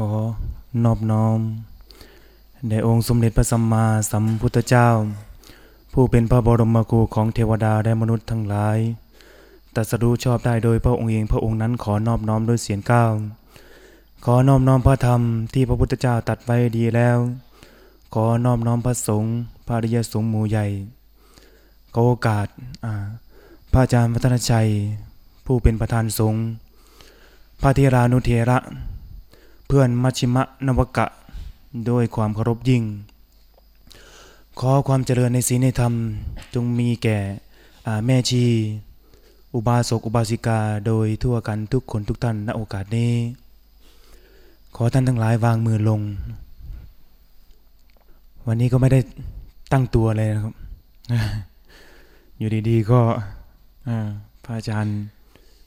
ขอนอบน้อมแด่องค์สมเด็จพระสัมมาสัมพุทธเจ้า ผู้เป็นพระบรมครูของเทวดาและมนุษย์ทั้งหลายตัสรู้ชอบได้โดยพระองค์เองพระองค์นั้นขอนอบน้อมด้วยเสียงก้าวขอนอบน้อมพระธรรมที่พระพุทธเจ้าตัดไว้ดีแล้ว ขอนอบน้อมพระสงฆ์พระริยสงฆ์หมู่ใหญ่ขอโอกาสพระอาจารย์พัฒนชัย ผู้เป็นประธานสงฆ์พระเทรานุเทระ เพื่อนมัชิมะนวกะ ด้วยความเคารพยิ่ง ขอความเจริญในศีลในธรรม จงมีแก่แม่ชี อุบาสกอุบาสิกาโดยทั่วกันทุกคนทุกท่านณโอกาสนี้ ขอท่านทั้งหลายวางมือลง วันนี้ก็ไม่ได้ตั้งตัวเลยนะครับ อยู่ดีๆก็พระอาจารย์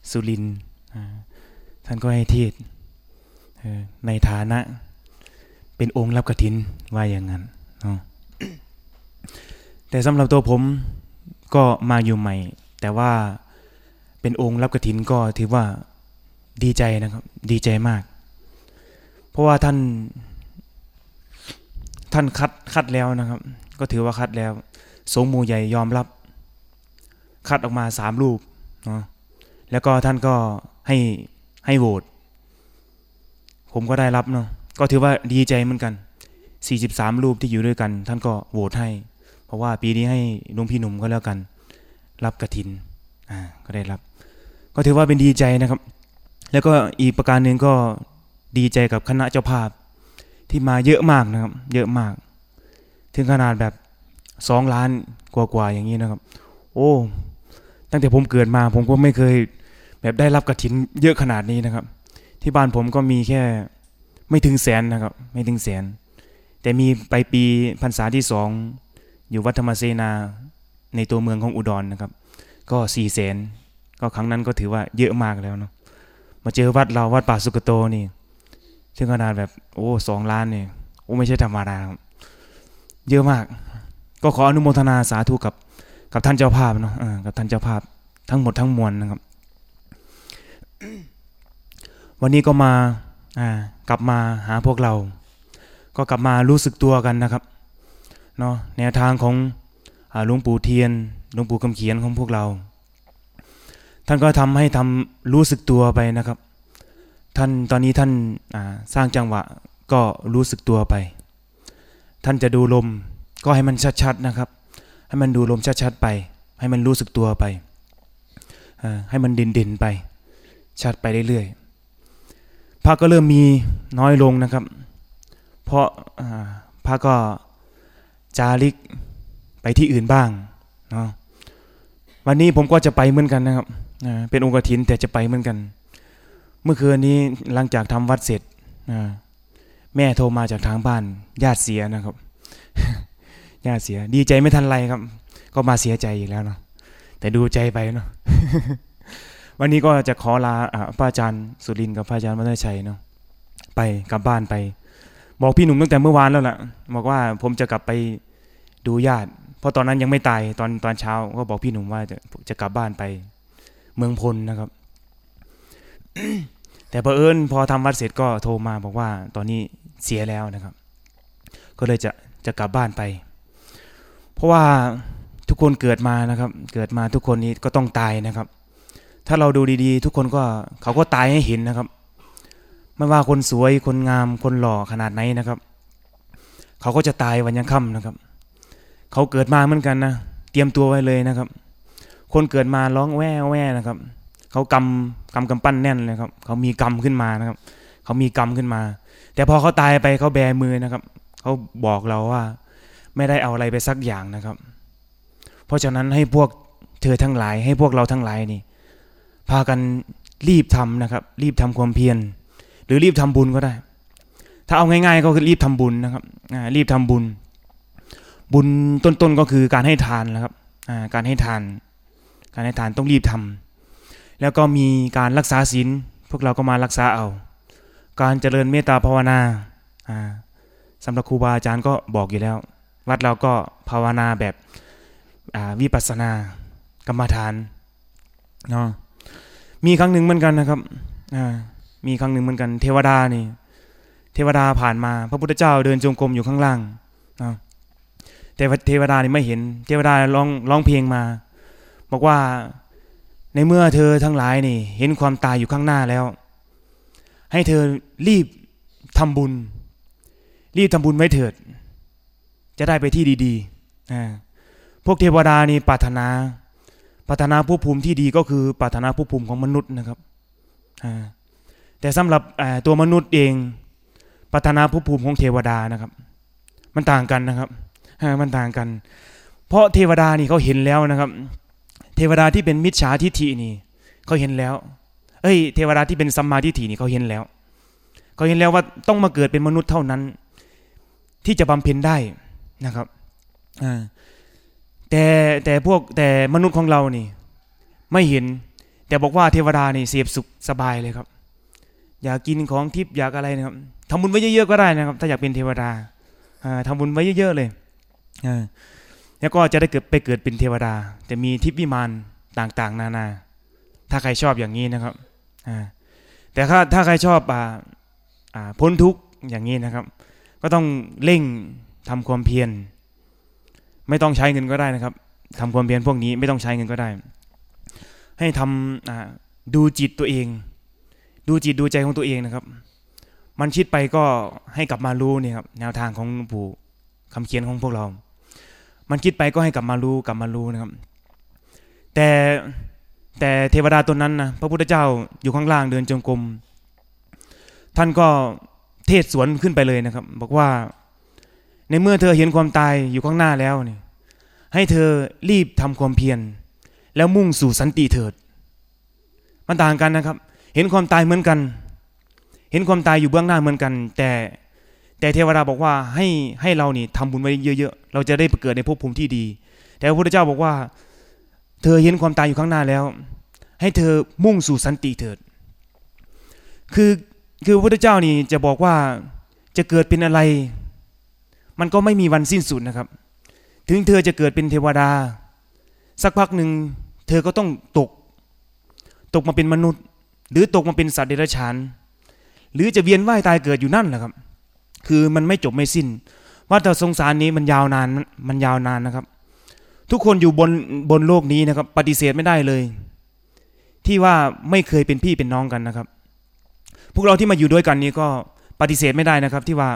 สุรินทร์อ่าท่านก็ให้เทศ ในฐานะ เป็นองค์รับกฐินว่าอย่างนั้นแต่สำหรับตัวผมก็มาอยู่ใหม่ แต่ว่าเป็นองค์รับกฐินก็ถือว่าดีใจนะครับ ดีใจมาก เพราะว่าท่านท่านคัดคัดแล้วนะครับ ก็ถือว่าคัดแล้ว สงมูใหญ่ยอมรับ คัดออกมาสามรูปเนาะแล้วก็ท่านก็ให้ให้โหวต ผมก็ได้รับเนาะก็ถือว่าดีใจเหมือนกัน 43 รูปที่อยู่ด้วยกัน ท่านก็โหวตให้ เพราะว่าปีนี้ให้หลุงพี่หนุ่มก็แล้วกัน รับกระถินอ่าก็ได้รับ ก็ถือว่าเป็นดีใจนะครับ แล้วก็อีกประการหนึ่งก็ดีใจกับคณะเจ้าภาพที่มาเยอะมากนะครับ เยอะมาก ถึงขนาดแบบสองล้านกว่าๆอย่างนี้นะครับ โอ้ ตั้งแต่ผมเกิดมาผมก็ไม่เคยแบบได้รับกระถินเยอะขนาดนี้นะครับ ที่บ้านผมก็มีแค่ไม่ถึงแสนนะครับ ไม่ถึงแสน แต่มีไปปีพรรษาที่สองอยู่วัดธรรมเสนาในตัวเมืองของอุดรนนะครับ ก็สี่แสนก็ครั้งนั้นก็ถือว่าเยอะมากแล้วเนาะมาเจอวัดเราวัดป่าสุกโตนี่ถึงขนาดแบบโอ้สองล้านเนี่ยโอ้ไม่ใช่ธรรมดาเยอะมาก ก็ขออนุโมทนาสาธุกับกับท่านเจ้าภาพเนาะกับท่านเจ้าภาพทั้งหมดทั้งมวลนะครับ วันนี้ก็มาอ่ากลับมาหาพวกเรา ก็กลับมารู้สึกตัวกันนะครับเนาะแนวทางของหลวงปู่เทียนหลวงปู่คำเขียนของพวกเรา ท่านก็ทำให้ทำรู้สึกตัวไปนะครับ ท่านตอนนี้ท่านาสร้างจังหวะก็รู้สึกตัวไป ท่านจะดูลมก็ให้มันชัดๆนะครับ ให้มันดูลมชัดๆไป ให้มันรู้สึกตัวไปให้มันเด่นๆไป ชัดไปเรื่อยๆ พระก็เริ่มมีน้อยลงนะครับ เพราะพระก็จาริกไปที่อื่นบ้างเนาะวันนี้ผมก็จะไปเหมือนกันนะครับเป็นองค์กฐินแต่จะไปเหมือนกัน เมื่อคืนนี้หลังจากทำวัดเสร็จแม่โทรมาจากทางบ้าน ญาติเสียนะครับ ญาติเสีย ดีใจไม่ทันไรครับ ก็มาเสียใจอีกแล้วเนาะแต่ดูใจไปเนาะ วันนี้ก็จะขอลาอ่าพระอาจารย์สุรินทร์กับพระอาจารย์วัฒชัยเนาะไปกลับบ้านไป บอกพี่หนุ่มตั้งแต่เมื่อวานแล้วล่ะ บอกว่าผมจะกลับไปดูญาติ เพราะตอนนั้นยังไม่ตายตอนตอนเช้า ก็บอกพี่หนุ่มว่าจะจะกลับบ้านไป เมืองพลนะครับ แต่พอเผอิญพอทำวัดเสร็จก็โทรมาบอกว่าตอนนี้เสียแล้วนะครับ ก็เลยจะจะกลับบ้านไป เพราะว่าทุกคนเกิดมานะครับ เกิดมาทุกคนนี้ก็ต้องตายนะครับ ถ้าเราดูดีๆ ทุกคนก็เขาก็ตายให้เห็นนะครับ ไม่ว่าคนสวยคนงามคนหล่อขนาดไหนนะครับ เขาก็จะตายวันยังค่ำนะครับ เขาเกิดมาเหมือนกันนะเตรียมตัวไว้เลยนะครับ คนเกิดมาร้องแว่แว่นะครับ เขากำกำกำปั้นแน่นเลยครับ เขามีกรรมขึ้นมานะครับ เขามีกรรมขึ้นมา แต่พอเขาตายไปเขาแบมือนะครับ เขาบอกเราว่า ไม่ได้เอาอะไรไปสักอย่างนะครับ เพราะฉะนั้นให้พวกเธอทั้งหลาย ให้พวกเราทั้งหลายนี่ พากันรีบทำนะครับ รีบทำความเพียร หรือรีบทำบุญก็ได้ ถ้าเอาง่ายๆก็คือรีบทำบุญนะครับรีบทำบุญ บุญต้นๆก็คือการให้ทานนะครับการให้ทาน การให้ทานต้องรีบทำแล้วก็มีการรักษาศีลพวกเราก็มารักษาเอา การเจริญเมตตาภาวนาอ่าสำหรับครูบาอาจารย์ก็บอกอยู่แล้ว วัดเราก็ภาวนาแบบวิปัสสนากรรมฐานเนาะ มีครั้งหนึ่งเหมือนกันนะครับมีครั้งหนึ่งเหมือนกัน เทวดานี่ เทวดาผ่านมา พระพุทธเจ้าเดินจงกรมอยู่ข้างล่างแต่เทวดานี่ไม่เห็น เทวดาร้องร้องเพลงมา บอกว่าในเมื่อเธอทั้งหลายนี่ เห็นความตายอยู่ข้างหน้าแล้ว ให้เธอรีบทำบุญ รีบทำบุญไว้เถิด จะได้ไปที่ดีๆพวกเทวดานี่ปรารถนา ปรารถนาภพภูมิที่ดีก็คือปรารถนาภพภูมิของมนุษย์นะครับแต่สำหรับตัวมนุษย์เองปรารถนาภพภูมิของเทวดานะครับ มันต่างกันนะครับมันต่างกัน เพราะเทวดานี่เขาเห็นแล้วนะครับ เทวดาที่เป็นมิจฉาทิฏฐินี่เขาเห็นแล้ว เอ้ย เทวดาที่เป็นสัมมาทิฏฐินี่เขาเห็นแล้วเขาเห็นแล้วว่าต้องมาเกิดเป็นมนุษย์เท่านั้น ที่จะบำเพ็ญได้นะครับอ่า แต่แต่พวกแต่มนุษย์ของเรานี่ ไม่เห็น แต่บอกว่าเทวดานี่เสียบสุขสบายเลยครับ อยากกินของทิพย์อยากอะไรนะครับทำบุญไว้เยอะๆก็ได้นะครับ ถ้าอยากเป็นเทวดาทำบุญไว้เยอะ ๆ เลยแล้วก็จะได้เกิดไปเกิดเป็นเทวดาจะมีทิพย์วิมานต่างๆ นานา ถ้าใครชอบอย่างนี้นะครับแต่ถ้าถ้าใครชอบพ้นทุกข์อย่างนี้นะครับ ก็ต้องเร่งทำความเพียร ไม่ต้องใช้เงินก็ได้นะครับทำความเพียรพวกนี้ไม่ต้องใช้เงินก็ได้ ให้ทำดูจิตตัวเอง ดูจิตดูใจของตัวเองนะครับ มันคิดไปก็ให้กลับมารู้นี่ครับแนวทางของปู่คำเขียนของพวกเรา มันคิดไปก็ให้กลับมารู้กลับมารู้นะครับ แต่แต่เทวดาตัวนั้นนะพระพุทธเจ้าอยู่ข้างล่างเดินจงกรมท่านก็เทศสวนขึ้นไปเลยนะครับ บอกว่า ในเมื่อเธอเห็นความตายอยู่ข้างหน้าแล้วนี่ให้เธอรีบทำความเพียรแล้วมุ่งสู่สันติเถิด มันต่างกันนะครับ เห็นความตายเหมือนกัน เห็นความตายอยู่เบื้องหน้าเหมือนกัน แต่แต่เทวดาบอกว่าให้ให้เรานี่ทำบุญไว้เยอะๆ เราจะได้เกิดในภพภูมิที่ดี แต่พระพุทธเจ้าบอกว่า เธอเห็นความตายอยู่ข้างหน้าแล้ว ให้เธอมุ่งสู่สันติเถิด คือคือพระพุทธเจ้านี่จะบอกว่าจะเกิดเป็นอะไร มันก็ไม่มีวันสิ้นสุดนะครับ ถึงเธอจะเกิดเป็นเทวดา สักพักหนึ่งเธอก็ต้องตก ตกมาเป็นมนุษย์ หรือตกมาเป็นสัตว์เดรัจฉาน หรือจะเวียนว่ายตายเกิดอยู่นั่นแหละครับ คือมันไม่จบไม่สิ้น ว่าแต่สงสารนี้มันยาวนานมันยาวนานนะครับ ทุกคนอยู่บนบนโลกนี้นะครับ ปฏิเสธไม่ได้เลย ที่ว่าไม่เคยเป็นพี่เป็นน้องกันนะครับ พวกเราที่มาอยู่ด้วยกันนี้ก็ปฏิเสธไม่ได้นะครับ ที่ว่า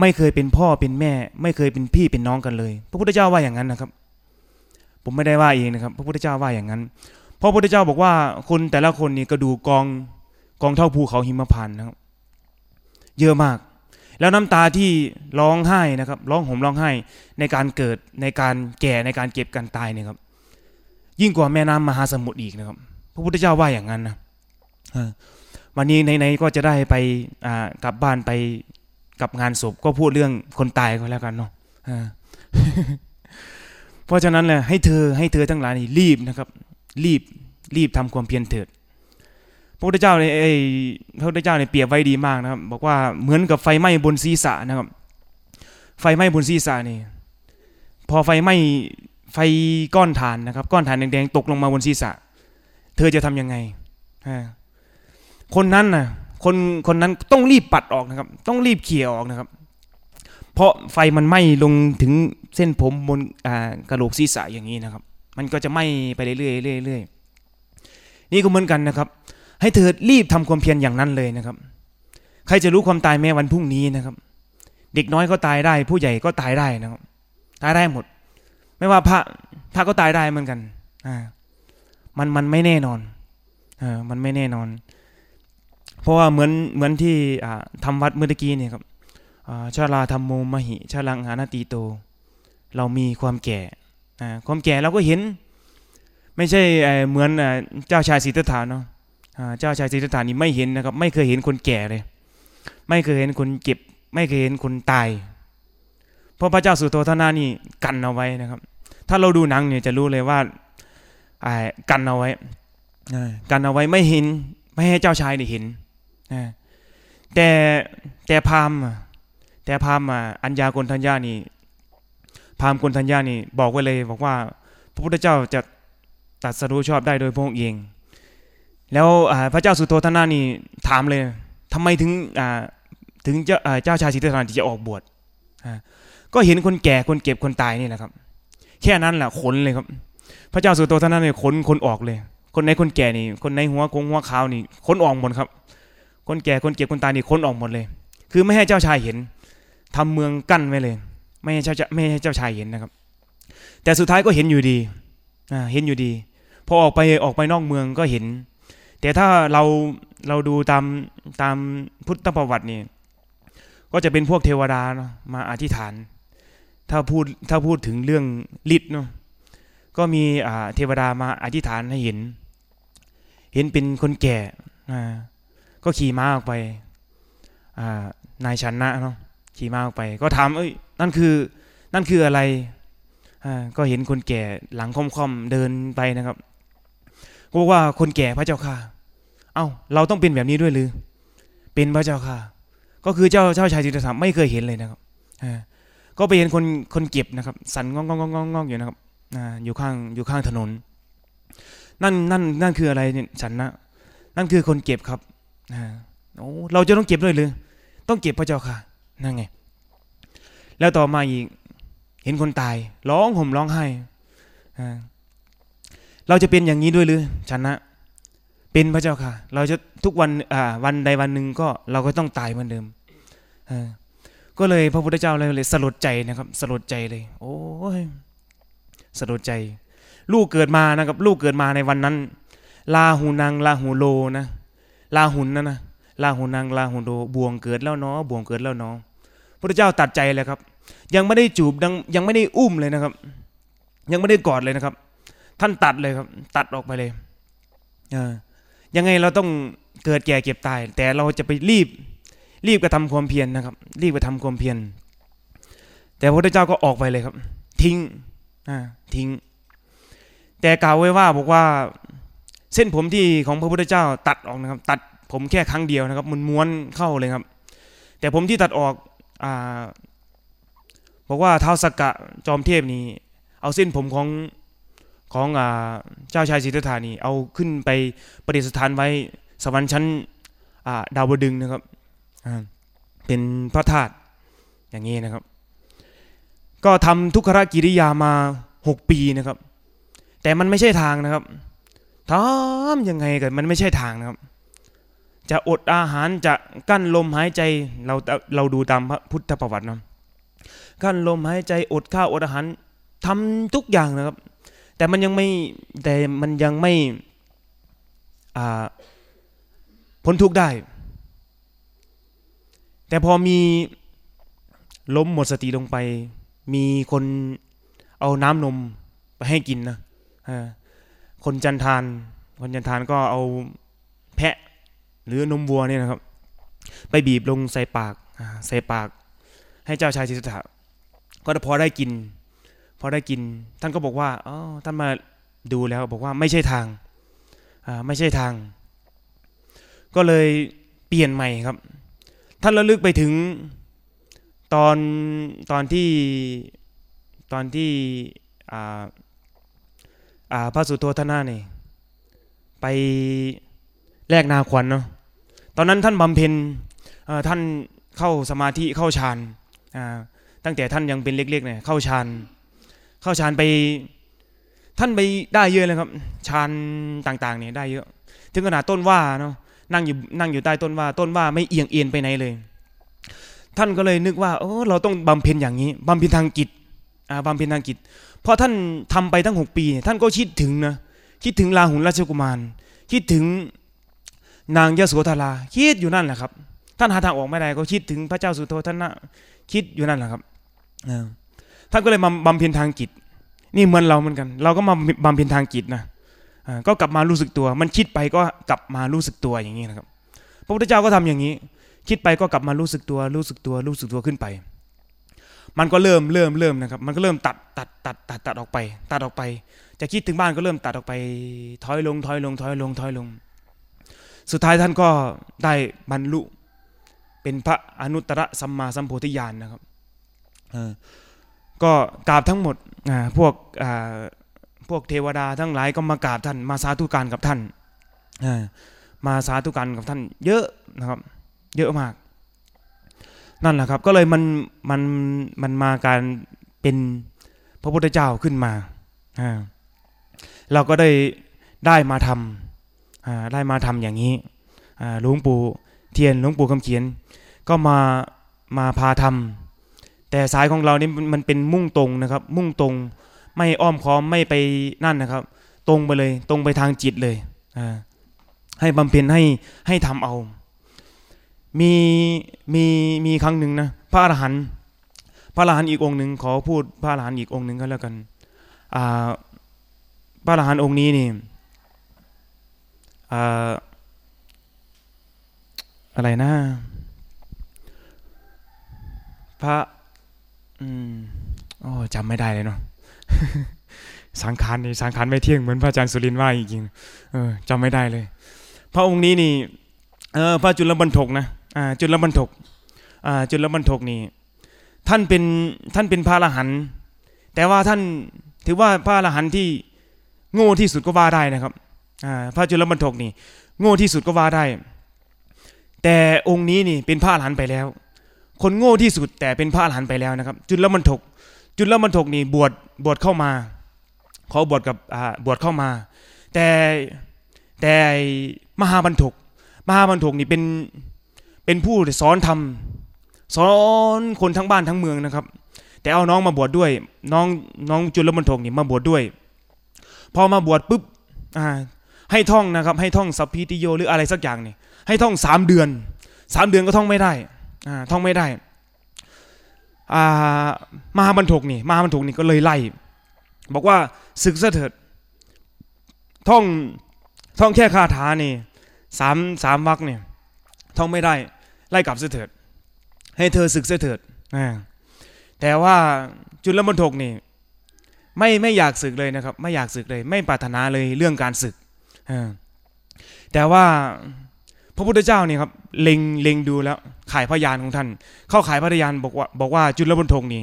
ไม่เคยเป็นพ่อเป็นแม่ ไม่เคยเป็นพี่เป็นน้องกันเลย พระพุทธเจ้าว่าอย่างนั้นนะครับ ผมไม่ได้ว่าเองนะครับ พระพุทธเจ้าว่าอย่างนั้นพระพุทธเจ้าบอกว่าคนแต่ละคนนี่กระดูกองกองเท่าภูเขาหิมพานนะครับ เยอะมาก แล้วน้ำตาที่ร้องไห้นะครับร้องห่มร้องไห้ในการเกิดในการแก่ในการเก็บการตายเนี่ยครับ ยิ่งกว่าแม่น้ำมหาสมุทรอีกนะครับ พระพุทธเจ้าว่าอย่างนั้นนะวันนี้ในๆก็จะได้ไปกลับบ้านไป กับงานศพก็พูดเรื่องคนตายก็แล้วกันเนาะเพราะฉะนั้นเลยให้เธอให้เธอทั้งหลายนี่รีบนะครับ รีบรีบทำความเพียรเถิดพระพุทธเจ้าเนี่ยพระพุทธเจ้าเนี่ยเปรียบไว้ดีมากนะครับ บอกว่าเหมือนกับไฟไหม้บนศีรษะนะครับ ไฟไหม้บนศีรษะนี่พอไฟไหม้ไฟก้อนฐานนะครับ ก้อนฐานแดงๆตกลงมาบนศีรษะ เธอจะทํำยังไงคนนั้นน่ะ คนคนนั้นต้องรีบปัดออกนะครับ ต้องรีบเขี่ยออกนะครับ เพราะไฟมันไหม้ลงถึงเส้นผมบนกระโหลกศีรษะอย่างนี้นะครับ มันก็จะไหม้ไปเรื่อยๆเรื่อยๆนี่ก็เหมือนกันนะครับ ให้เธอรีบทำความเพียรอย่างนั้นเลยนะครับ ใครจะรู้ความตายแม้วันพรุ่งนี้นะครับ เด็กน้อยก็ตายได้ ผู้ใหญ่ก็ตายได้นะครับ ตายได้หมด ไม่ว่าพระพระก็ตายได้เหมือนกันอ่ามันมันไม่แน่นอนอ่ามันไม่แน่นอน ราะว่าเหมือนเหมือนที่ทำวัดเมื่อกี้เนี่ยครับชาลาธรรมโมมหิชาลังหานาตีโต เรามีความแก่ความแก่เราก็เห็น ไม่ใช่เหมือนเจ้าชายสิทธัตถะเนาะเจ้าชายสิทธัตถะนี่ไม่เห็นนะครับ ไม่เคยเห็นคนแก่เลย ไม่เคยเห็นคนเก็บ ไม่เคยเห็นคนตายเพราะพระเจ้าสุโธทนานี่กันเอาไว้นะครับ ถ้าเราดูหนังเนี่ยจะรู้เลยว่ากันเอาไว้กันเอาไว้ไม่เห็น ไม่ให้เจ้าชายได้เห็น แต่แต่พามแต่พามอัญญากนทัญญานี่พามกนทัญญานี่บอกไว้เลยบอกว่า พระพุทธเจ้าจะตัดสรู้ชอบได้โดยพระองค์เอง แล้วพระเจ้าสุโธทนานี่ถามเลยทำไมถึงถึงเจ้าเจ้าชายสิทธัตถะจะออกบวชก็เห็นคนแก่คนเก็บคนตายนี่แหละครับ แค่นั้นแหละขนเลยครับ พระเจ้าสุโธทนะเนี่ยขนคนออกเลย คนในคนแก่นี่ คนในหัวคงหัวขาวนี่ขนออกหมดครับ คนแก่คนเก็บคนตายนี่ขนออกหมดเลย คือไม่ให้เจ้าชายเห็นทำเมืองกั้นไว้เลย ไม่ให้เจ้าไม่ให้เจ้าชายเห็นนะครับ แต่สุดท้ายก็เห็นอยู่ดีเห็นอยู่ดีพอออกไปออกไปนอกเมืองก็เห็น แต่ถ้าเราเราดูตามตามพุทธประวัตินี่ก็จะเป็นพวกเทวดาเนาะมาอธิษฐาน ถ้าพูดถ้าพูดถึงเรื่องฤทธิ์เนาะก็มีอ่าเทวดามาอธิษฐานให้เห็น เห็นเป็นคนแก่อ่า ก็ขี่ม้าออกไปนายชันนะเนาะขี่ม้าออกไป ก็ถามเอ้ยนั่นคือนั่นคืออะไรก็เห็นคนแก่หลังค่อมๆเดินไปนะครับก็บอกว่าคนแก่พระเจ้าค่ะ เอ้าเราต้องเป็นแบบนี้ด้วยหรือ เป็นพระเจ้าค่ะ ก็คือเจ้าเจ้าชายสิทธัตถะไม่เคยเห็นเลยนะครับก็ไปเห็นคนคนเก็บนะครับ สันงองงองงองงองอยู่นะครับออยู่ข้างอยู่ข้างถนน นั่นนั่นนั่นคืออะไรเนี่ยฉันนะ นั่นคือคนเก็บครับ โอ้เราจะต้องเก็บด้วยหรือ ต้องเก็บพระเจ้าค่ะนั่นไง แล้วต่อมาอีก เห็นคนตาย ร้องห่มร้องไห้เราจะเป็นอย่างนี้ด้วยหรือฉันนะ เป็นพระเจ้าค่ะ เราจะทุกวันอ่าวันใดวันหนึ่งก็เราก็ต้องตายเหมือนเดิมก็เลยพระพุทธเจ้าเลยเลยสลดใจนะครับ สลดใจเลย โอ้ยสลดใจ ลูกเกิดมานะครับ ลูกเกิดมาในวันนั้น ลาหูนางลาหูโลนะ ลาหุนนะนะลาหูนนางลาหูโลบวงเกิดแล้วเนาะบวงเกิดแล้วเนาะพระเจ้าตัดใจเลยครับ ยังไม่ได้จูบยังยังไม่ได้อุ้มเลยนะครับ ยังไม่ได้กอดเลยนะครับ ท่านตัดเลยครับ ตัดออกไปเลยยังไงเราต้องเกิดแก่เก็บตาย แต่เราจะไปรีบ รีบกระทำความเพียรนะครับ รีบกระทำความเพียรแต่พระพุทธเจ้าก็ออกไปเลยครับ ทิ้งทิ้ง แต่กล่าวไว้ว่าบอกว่า เส้นผมที่ของพระพุทธเจ้าตัดออกนะครับ ตัดผมแค่ครั้งเดียวนะครับ มันม้วนเข้าเลยครับ แต่ผมที่ตัดออกอ่าบอกว่าเท้าสกกะจอมเทพนี่เอาเส้นผมของของอ่าเจ้าชายสิทธัตถานี่เอาขึ้นไปประดิษฐานไว้สวรรค์ชั้นอ่าดาวดึงนะครับอ่าเป็นพระธาตุอย่างนี้นะครับ ก็ทำทุกขกิริยามาหกปีนะครับ แต่มันไม่ใช่ทางนะครับ ทำยังไงกันมันไม่ใช่ทางนะครับ จะอดอาหารจะกั้นลมหายใจเราเราดูตามพระพุทธประวัตินะกั้นลมหายใจอดข้าวอดอาหารทำทุกอย่างนะครับ แต่มันยังไม่แต่มันยังไม่พ้นทุกได้ แต่พอมีล้มหมดสติลงไป มีคนเอาน้ำนมไปให้กินนะ คนจันทาน คนจันทานก็เอาแพะหรือนมวัวเนี่ยนะครับ ไปบีบลงใส่ปากใส่ปาก ให้เจ้าชายสิทธัตถะก็พอได้กิน พอได้กิน ท่านก็บอกว่าอ๋อท่านมาดูแล้วบอกว่าไม่ใช่ทางไม่ใช่ทาง ก็เลยเปลี่ยนใหม่ครับ ท่านระลึกไปถึงตอนตอนที่ตอนที่อ่า พระสุโธทนะนี่ไปแลกนาขวัญเนาะตอนนั้นท่านบำเพ็ญท่านเข้าสมาธิเข้าฌานตั้งแต่ท่านยังเป็นเล็กๆเนี่ยเข้าฌานเข้าฌานไปท่านไปได้เยอะเลยครับฌานต่างๆเนี่ยได้เยอะ ถึงขนาดต้นว่าเนาะนั่งอยู่นั่งอยู่ใต้ต้นว่าต้นว่าไม่เอียงเอ็นไปไหนเลย ท่านก็เลยนึกว่าโอ้เราต้องบำเพ็ญอย่างนี้บำเพ็ญทางจิตบำเพ็ญทางจิต พอท่านทำไปทั้งหกปีเนี่ยท่านก็คิดถึงนะคิดถึงราหุลราชกุมาร คิดถึงนางยโสธราคิดอยู่นั่นแหละครับ ท่านหาทางออกไม่ได้ก็คิดถึงพระเจ้าสุโธทนะคิดอยู่นั่นแหละครับท่านก็เลยมาบำเพ็ญทางจิต นี่เหมือนเราเหมือนกัน เราก็มาบำเพ็ญทางจิตนะก็กลับมารู้สึกตัว มันคิดไปก็กลับมารู้สึกตัวอย่างนี้นะครับ พระพุทธเจ้าก็ทำอย่างนี้ คิดไปก็กลับมารู้สึกตัว รู้สึกตัวรู้สึกตัวขึ้นไป มันก็เริ่มเริ่มเริ่มนะครับ มันก็เริ่มตัดตัดตัดตัดตัดออกไป ตัดออกไป จะคิดถึงบ้านก็เริ่มตัดออกไป ถอยลงถอยลงถอยลงถอยลง สุดท้ายท่านก็ได้บรรลุเป็นพระอนุตตรสัมมาสัมโพธิญาณนะครับก็กราบทั้งหมดพวกพวกเทวดาทั้งหลายก็มากราบท่านมาสาธุการกับท่านมาสาธุการกับท่าน เยอะนะครับ เยอะมาก นั่นแหละครับก็เลยมันมันมันมาการเป็นพระพุทธเจ้าขึ้นมาเราก็ได้ได้มาทำได้มาทำอย่างนี้หลวงปู่เทียนหลวงปู่คำเขียน ก็มามาพาทำแต่สายของเรานี่มันมันเป็นมุ่งตรงนะครับ มุ่งตรงไม่อ้อมค้อมไม่ไปนั่นนะครับ ตรงไปเลย ตรงไปทางจิตเลยให้บำเพ็ญให้ให้ทำเอา มีมีมีครั้งหนึ่งนะพระอรหันต์พระอรหันต์อีกองค์หนึ่งขอพูดพระอรหันต์อีกองค์หนึ่งก็แล้วกันอ่าพระอรหันต์องค์นี้นี่อ่าอะไรนะ พระอืมโอ้จำไม่ได้เลยเนาะสังขารนี่สังขารไม่เที่ยงเหมือนพระอาจารย์สุรินทร์ว่าจริงๆเออจำไม่ได้เลย พระองค์นี้นี่เออพระจุลบรรทกนะ จุลบรรทกจุลบรรทกนี่ท่านเป็นท่านเป็นพระอรหันต์แต่ว่าท่านถือว่าพระอรหันต์ที่โง่ที่สุดก็ว่าได้นะครับพระจุลบรรทกนี่ โง่ที่สุดก็ว่าได้ แต่องค์นี้นี่เป็นพระอรหันต์ไปแล้ว คนโง่ที่สุดแต่เป็นพระอรหันต์ไปแล้วนะครับ จุลบรรทก จุลบรรทกนี่บวชบวชเข้ามาเขาบวชกับบวชเข้ามา แต่แต่มหาบรรทก มหาบรรทกนี่เป็น เป็นผู้สอนทำสอนคนทั้งบ้านทั้งเมืองนะครับ แต่เอาน้องมาบวชดด้วย น้องน้องจุลบรรทกนี่มาบวชดด้วย พอมาบวชปุ๊บอ่าให้ท่องนะครับ ให้ท่องสัพพิติโยหรืออะไรสักอย่างนี่ให้ท่องสามเดือนสามเดือนก็ท่องไม่ได้อ่าท่องไม่ได้อ่ามหาบรรทกนี่มหาบรรทกนี่ก็เลยไล่ บอกว่าศึกซะเถิดท่องท่องแค่คาถานี่สามสามวรรคเนี่ยท่องไม่ได้ ไล่กลับซะเถิด ให้เธอศึกซะเถิดแต่ว่าจุลบรรทกนี่ ไม่ไม่อยากศึกเลยนะครับ ไม่อยากศึกเลย ไม่ปรารถนาเลยเรื่องการศึกแต่ว่าพระพุทธเจ้านี่ครับเล็งเล็งดูแล้วขายพยานของท่าน เข้าขายพยานบอกว่า บอกว่าจุลบรรทกนี่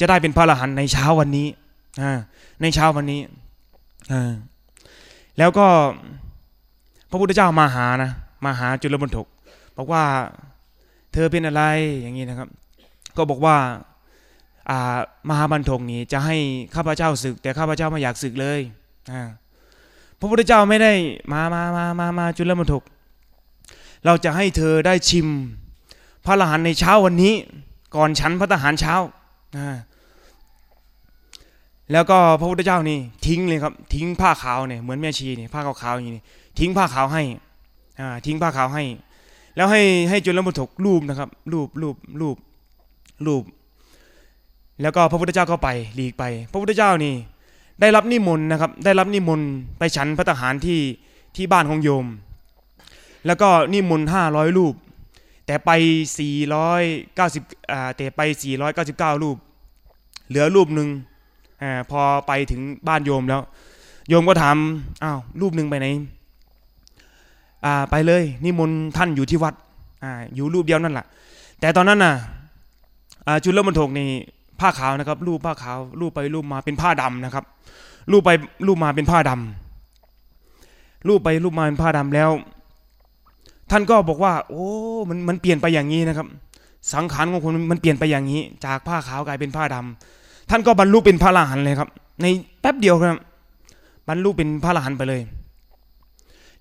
จะได้เป็นพระอรหันต์ในเช้าวันนี้ในเช้าวันนี้แล้วก็พระพุทธเจ้ามาหานะมาหาจุลบรรทกบอกว่า เธอเป็นอะไรอย่างนี้นะครับ ก็บอกว่ามหาบรรทกนี่จะให้ข้าพเจ้าศึก แต่ข้าพเจ้าไม่อยากศึกเลยพระพุทธเจ้าไม่ได้มามามามามาจุลบรรทกเราจะให้เธอได้ชิม พระอรหันในเช้าวันนี้ ก่อนฉันพระทหารเช้าแล้วก็พระพุทธเจ้านี่ทิ้งเลยครับ ทิ้งผ้าขาวเนี่ยเหมือนแม่ชีเนี่ยผ้าขาวๆอย่างนี้ทิ้งผ้าขาวให้ทิ้งผ้าขาวให้ แล้วให้ให้จุลมุทกรูปนะครับ รูปรูปรูปรูป แล้วก็พระพุทธเจ้าก็ไปหลีกไป พระพุทธเจ้านี่ ได้รับนิมนต์นะครับ ได้รับนิมนต์ไปฉันพระทหารที่ที่บ้านของโยม แล้วก็นิมนต์ห้าร้อยรูป แต่ไป490อ่าแต่ไป499รูป เหลือรูปหนึ่งอ่าพอไปถึงบ้านโยมแล้ว โยมก็ถามอ้าวรูปหนึ่งไปไหน ไปเลยนิมนต์ท่านอยู่ที่วัดอ่าอยู่รูปเดียวนั่นแหละแต่ตอนนั้นน่ะอ่าจุลบรรทกนี่ผ้าขาวนะครับรูปผ้าขาวรูปไปรูปมาเป็นผ้าดำนะครับ รูปไปรูปมาเป็นผ้าดำรูปไปรูปมาเป็นผ้าดำแล้ว ท่านก็บอกว่า โอ้มันมันเปลี่ยนไปอย่างนี้นะครับ สังขารของคนมันเปลี่ยนไปอย่างนี้ จากผ้าขาวกลายเป็นผ้าดำท่านก็บรรลุเป็นพระอรหันต์เลยครับ ในแป๊บเดียวครับบรรลุเป็นพระอรหันต์ไปเลย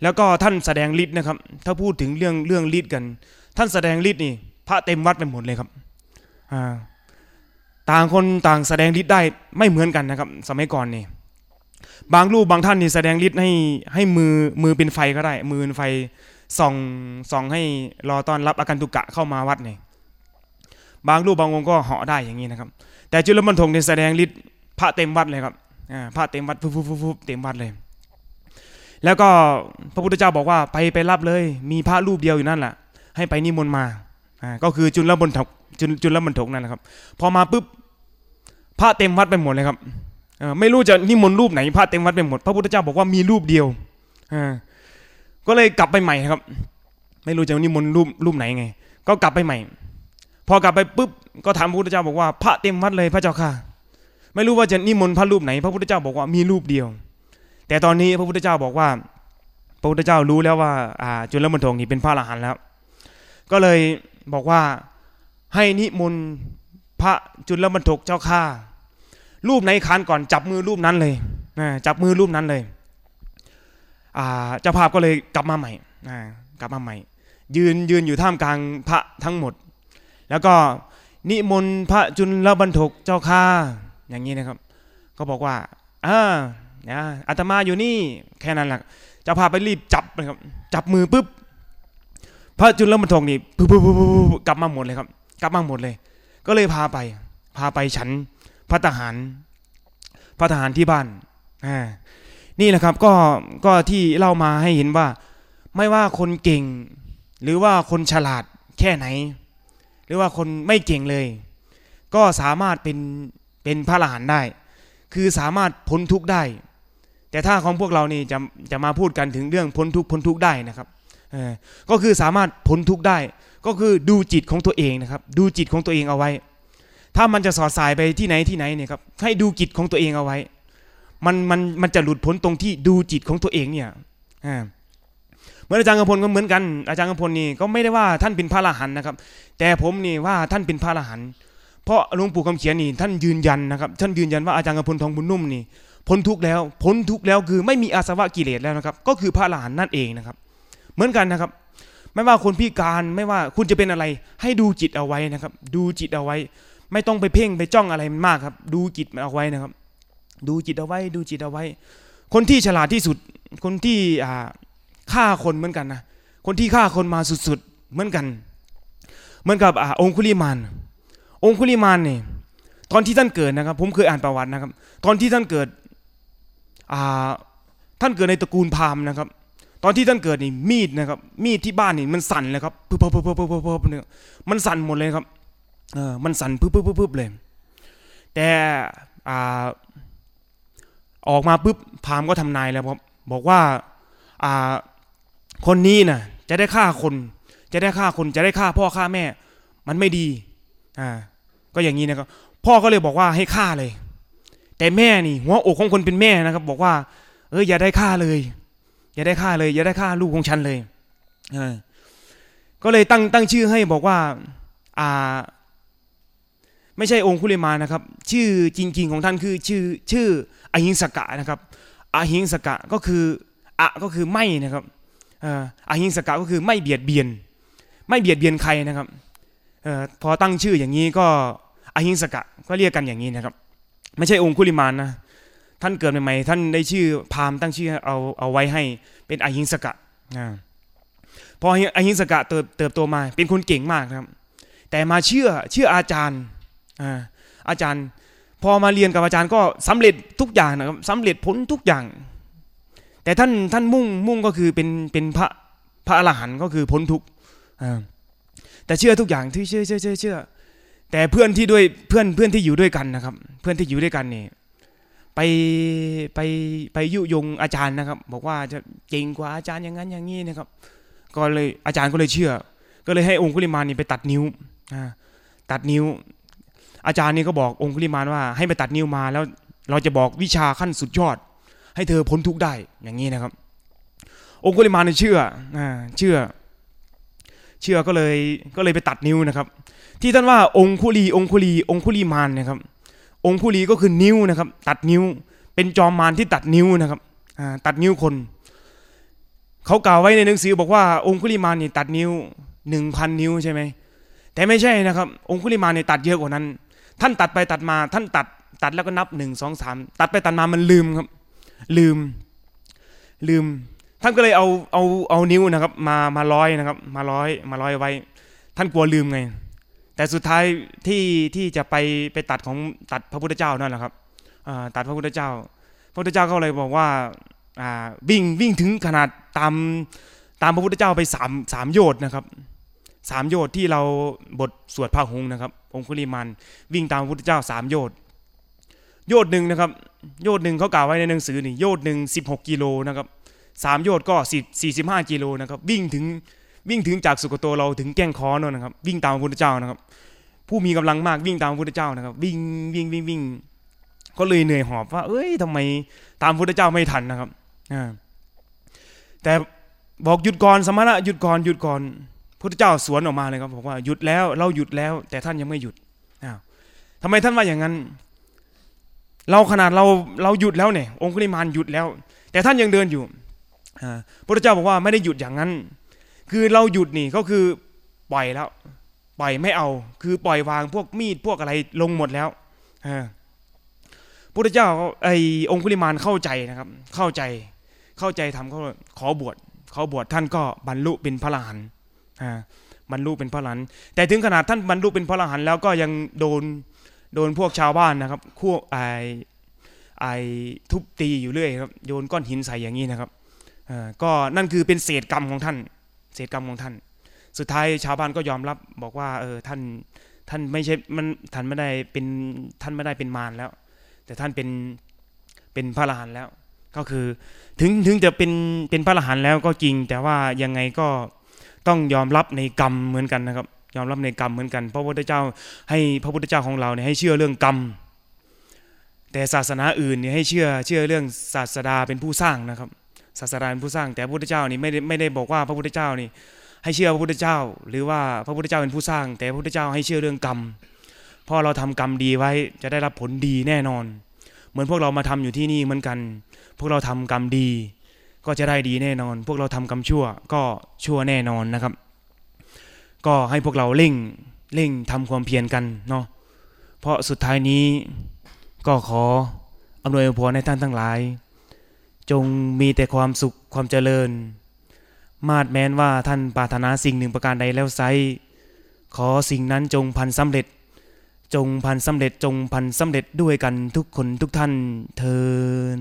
แล้วก็ท่านแสดงฤทธิ์นะครับ ถ้าพูดถึงเรื่องเรื่องฤทธิ์กัน ท่านแสดงฤทธิ์นี่ พระเต็มวัดไปหมดเลยครับอ่าต่างคนต่างแสดงฤทธิ์ได้ไม่เหมือนกันนะครับ สมัยก่อนนี่บางรูปบางท่านนี่แสดงฤทธิ์ให้ให้มือมือเป็นไฟก็ได้ มือเป็นไฟส่องส่องให้รอต้อนรับอาการตุกะเข้ามาวัดนี่บางรูปบางองค์ก็เหาะได้อย่างนี้นะครับ แต่จุลบรรทงเนี่ยแสดงฤทธิ์พระเต็มวัดเลยครับอ่าพระเต็มวัดฟุบฟุบฟุบฟุบเต็มวัดเลย แล้วก็พระพุทธเจ้าบอกว่าไปไปรับเลย มีพระรูปเดียวอยู่นั่นแหละให้ไปนิมนต์มาอ่าก็คือจุลบรรทกจุลจุลบรรทกนั่นแหละครับ พอมาปุ๊บพระเต็มวัดไปหมดเลยครับเออไม่รู้จะนิมนต์รูปไหนพระเต็มวัดไปหมด พระพุทธเจ้าบอกว่ามีรูปเดียวอ่าก็เลยกลับไปใหม่ครับ ไม่รู้จะนิมนต์รูปรูปไหนไง ก็กลับไปใหม่ พอกลับไปปุ๊บก็ถามพระพุทธเจ้าบอกว่าพระเต็มวัดเลยพระเจ้าค่ะ ไม่รู้ว่าจะนิมนต์พระรูปไหน พระพุทธเจ้าบอกว่ามีรูปเดียว แต่ตอนนี้พระพุทธเจ้าบอกว่า พระพุทธเจ้ารู้แล้วว่าอ่าจุลมณฑงนี่เป็นพระอรหันต์แล้ว ก็เลยบอกว่าให้นิมนต์พระจุลบรรทกเจ้าข้ารูปไหนคานก่อนจับมือรูปนั้นเลยนะจับมือรูปนั้นเลยเจ้าภาพก็เลยกลับมาใหม่กลับมาใหม่ ยืนยืนอยู่ท่ามกลางพระทั้งหมด แล้วก็นิมนต์พระจุลบรรทกเจ้าข้าอย่างนี้นะครับ ก็บอกว่าอ่า นะอาตมาอยู่นี่แค่นั้นแหละจ้าภาไปรีบจับนะครับ จับมือปุ๊บพระจุลบรรทกนี่ปุ๊บปุ๊บปุ๊บปุ๊บปุ๊บกลับมาหมดเลยครับ กลับมาหมดเลย ก็เลยพาไป พาไปฉันพระทหารพระทหารที่บ้านอ่านี่แหละครับก็ก็ที่เล่ามาให้เห็นว่า ไม่ว่าคนเก่ง หรือว่าคนฉลาดแค่ไหน หรือว่าคนไม่เก่งเลย ก็สามารถเป็นเป็นพระอรหันต์ได้ คือสามารถพ้นทุกข์ได้ แต่ถ้าของพวกเรานี่จะจะมาพูดกันถึงเรื่องพ้นทุกข์พ้นทุกข์ได้นะครับก็คือสามารถพ้นทุกข์ได้ ก็คือดูจิตของตัวเองนะครับ ดูจิตของตัวเองเอาไว้ ถ้ามันจะสอดสายไปที่ไหนที่ไหนเนี่ยครับให้ดูจิตของตัวเองเอาไว้ มันมันมันจะหลุดพ้นตรงที่ดูจิตของตัวเองเนี่ยเหมือนอาจารย์กำพลก็เหมือนกัน อาจารย์กำพลนี่ก็ไม่ได้ว่าท่านเป็นพระอรหันต์นะครับ แต่ผมนี่ว่าท่านเป็นพระอรหันต์เพราะหลวงปู่คำเขียนนี่ท่านยืนยันนะครับ ท่านยืนยันว่าอาจารย์กำพลทองบุญนุ่มนี่ พ้นทุกข์แล้ว พ้นทุกข์แล้วคือไม่มีอาสวะกิเลสแล้วนะครับ ก็คือพระอรหันต์นั่นเองนะครับ เหมือนกันนะครับ ไม่ว่าคนพิการไม่ว่าคุณจะเป็นอะไร ให้ดูจิตเอาไว้นะครับ ดูจิตเอาไว้ ไม่ต้องไปเพ่งไปจ้องอะไรมันมากครับ ดูจิตเอาไว้นะครับ ดูจิตเอาไว้ ดูจิตเอาไว้ คนที่ฉลาดที่สุด คนที่อ่าฆ่าคนเหมือนกันนะคนที่ฆ่าคนมาสุดๆเหมือนกัน เหมือนกับอ่าองคุลิมานองคุลิมานเนี่ยตอนที่ท่านเกิดนะครับ ผมเคยอ่านประวัตินะครับ ตอนที่ท่านเกิด ท่านเกิดในตระกูลพราหมณ์นะครับ ตอนที่ท่านเกิดนี่มีดนะครับ มีดที่บ้านนี่มันสั่นเลยครับปึ๊บปึ๊บปึ๊บปึ๊บปึ๊บปึ๊บเนี่ยมันสั่นหมดเลยครับเออมันสั่นปึ๊บปึ๊บปึ๊บปึ๊บเลย แต่อ่าออกมาปุ๊บพราหมณ์ก็ทำนายแล้วครับบอกว่าอ่าคนนี้น่ะจะได้ฆ่าคน จะได้ฆ่าคนจะได้ฆ่าพ่อฆ่าแม่ มันไม่ดีอ่าก็อย่างนี้นะครับพ่อก็เลยบอกว่าให้ฆ่าเลย แต่แม่นี่หัวอกของคนเป็นแม่นะครับ บอกว่า เอออย่าได้ฆ่าเลย อย่าได้ฆ่าเลย อย่าได้ฆ่าลูกของฉันเลยเออก็เลยตั้งตั้งชื่อให้บอกว่าอ่า ไม่ใช่องคุลิมานะครับ ชื่อจริง ๆ ของท่านคือชื่อชื่ออหิงสกะนะครับอหิงสกะก็คืออะก็คือไม่นะครับอ่ออหิงสกะก็คือไม่เบียดเบียน ไม่เบียดเบียนใครนะครับเอ่อพอตั้งชื่ออย่างนี้ก็อหิงสกะก็เรียกกันอย่างนี้นะครับ ไม่ใช่องคุลิมานนะท่านเกิดใหม่ๆท่านได้ชื่อพามตั้งชื่อเอาเอาไว้ให้เป็นอหิงสกะอ่าพออหิงสกะเติบเติบโตมา เป็นคนเก่งมากครับ แต่มาเชื่อเชื่ออาจารย์อาจารย์ พอมาเรียนกับอาจารย์ก็สำเร็จทุกอย่างนะครับสำเร็จผลทุกอย่าง แต่ท่านท่านมุ่งมุ่งก็คือเป็นเป็นพระพระอรหันต์ก็คือพ้นทุกแต่เชื่อทุกอย่างที่เชื่อเชื่อเชื่อเชื่อ แต่เพื่อนที่ด้วยเพื่อนเพื่อนที่อยู่ด้วยกันนะครับ เพื่อนที่อยู่ด้วยกันนี่ไปไปไปยุยงอาจารย์นะครับ บอกว่าจะเก่งกว่าอาจารย์อย่างนั้นอย่างนี้นะครับ ก็เลยอาจารย์ก็เลยเชื่อ ก็เลยให้องคุลิมานนี่ไปตัดนิ้วตัดนิ้ว อาจารย์นี่ก็บอกองคุลิมานว่า ให้ไปตัดนิ้วมาแล้วเราจะบอกวิชาขั้นสุดยอด ให้เธอพ้นทุกข์ได้อย่างนี้นะครับ องคุลิมานเชื่อเชื่อ เชื่อก็เลยก็เลยไปตัดนิ้วนะครับ ที่ท่านว่าองคุลีองคุลีองคุลีมานนะครับ องคุลีก็คือนิ้วนะครับ ตัดนิ้ว เป็นจอมมารที่ตัดนิ้วนะครับตัดนิ้วคน เขากล่าวไว้ในหนังสือบอกว่าองคุลิมานนี่ยตัดนิ้วหนึ่งพันนิ้วใช่ไหมแต่ไม่ใช่นะครับ องคุลิมานเนี่ยตัดเยอะกว่านั้น ท่านตัดไปตัดมาท่านตัดตัดแล้วก็นับหนึ่งสองสามตัดไปตัดมามันลืมครับ ลืม ลืม ท่านก็เลยเอาเอาเอานิ้วนะครับ มามาร้อยนะครับ มาร้อยมาร้อยไว้ ท่านกลัวลืมไง แต่สุดท้ายที่ที่จะไปไปตัดของตัดพระพุทธเจ้านั่นแหละครับตัดพระพุทธเจ้า พระพุทธเจ้าก็เลยบอกว่าวิ่งวิ่งถึงขนาดตามตามพระพุทธเจ้าไปสามสามโยชน์นะครับสามโยชน์ที่เราบทสวดพระหงส์นะครับ องคุลิมานวิ่งตามพระพุทธเจ้าสามโยชน์โยชน์หนึ่งนะครับ โยชน์หนึ่งเขากล่าวไว้ในหนังสือนี่โยชน์หนึ่งสิบหกกิโลนะครับสามโยชน์ก็สิบสี่สิบห้ากิโลนะครับ วิ่งถึง วิ่งถึงจากสุโกโตเราถึงแก้งคอนนนะครับ วิ่งตามพระพุทธเจ้านะครับ ผู้มีกำลังมากวิ่งตามพระพุทธเจ้านะครับ วิ่งวิ่งวิ่งวิ่งก็เลยเหนื่อยหอบว่า เอ้ยทำไมตามพระพุทธเจ้าไม่ทันนะครับอ่าแต่บอกหยุดก่อนสมณะหยุดก่อนหยุดก่อนพุทธเจ้าสวนออกมาเลยครับบอกว่าหยุดแล้วเราหยุดแล้ว แต่ท่านยังไม่หยุดอ้าวทำไมท่านว่าอย่างนั้น เราขนาดเราเราหยุดแล้วเนี่ย องคุลิมานหยุดแล้ว แต่ท่านยังเดินอยู่อ่าพระเจ้าบอกว่าไม่ได้หยุดอย่างนั้น คือเราหยุดนี่ก็คือปล่อยแล้วปล่อยไม่เอา คือปล่อยวางพวกมีดพวกอะไรลงหมดแล้วอ่าพระเจ้าไอ้องคุลิมานเข้าใจนะครับ เข้าใจเข้าใจทำเขาขอบวชขอบวชท่านก็บรรลุเป็นพระอรหันต์บรรลุเป็นพระอรหันต์แต่ถึงขนาดท่านบรรลุเป็นพระอรหันต์แล้วก็ยังโดนโดนพวกชาวบ้านนะครับคู่ไอไอทุบตีอยู่เรื่อยครับโยนก้อนหินใส่อย่างนี้นะครับอ่าก็นั่นคือเป็นเศษกรรมของท่าน เศษกรรมของท่าน สุดท้ายชาวบ้านก็ยอมรับบอกว่าเออท่านท่านไม่ใช่มันท่านไม่ได้เป็นท่านไม่ได้เป็นมารแล้ว แต่ท่านเป็นเป็นพระอรหันต์แล้ว ก็คือถึงถึงจะเป็นเป็นพระอรหันต์แล้วก็จริง แต่ว่ายังไงก็ต้องยอมรับในกรรมเหมือนกันนะครับ ยอมรับในกรรมเหมือนกันเพราะพระพุทธเจ้าให้พระพุทธเจ้าของเราเนี่ยให้เชื่อเรื่องกรรม แต่ศาสนาอื่นเนี่ยให้เชื่อเชื่อเรื่องศาสดาเป็นผู้สร้างนะครับ ศาสดาเป็นผู้สร้าง แต่พระพุทธเจ้านี่ไม่ได้ไม่ได้บอกว่าพระพุทธเจ้านี่ ให้เชื่อพระพุทธเจ้า หรือว่าพระพุทธเจ้าเป็นผู้สร้าง แต่พระพุทธเจ้าให้เชื่อเรื่องกรรมเพราะเราทำกรรมดีไว้จะได้รับผลดีแน่นอน เหมือนพวกเรามาทำอยู่ที่นี่เหมือนกัน พวกเราทำกรรมดี ก็จะได้ดีแน่นอน พวกเราทำกรรมชั่วก็ชั่วแน่นอนนะครับ ก็ให้พวกเราเร่งเร่งทำความเพียรกันเนาะเพราะสุดท้ายนี้ก็ขออำนวยพรให้ท่านทั้งหลาย จงมีแต่ความสุขความเจริญ มาดแม้นว่าท่านปรารถนาสิ่งหนึ่งประการใดแล้วไซขอสิ่งนั้นจงพันสำเร็จ จงพันสำเร็จจงพันสำเร็จด้วยกันทุกคนทุกท่านเทิน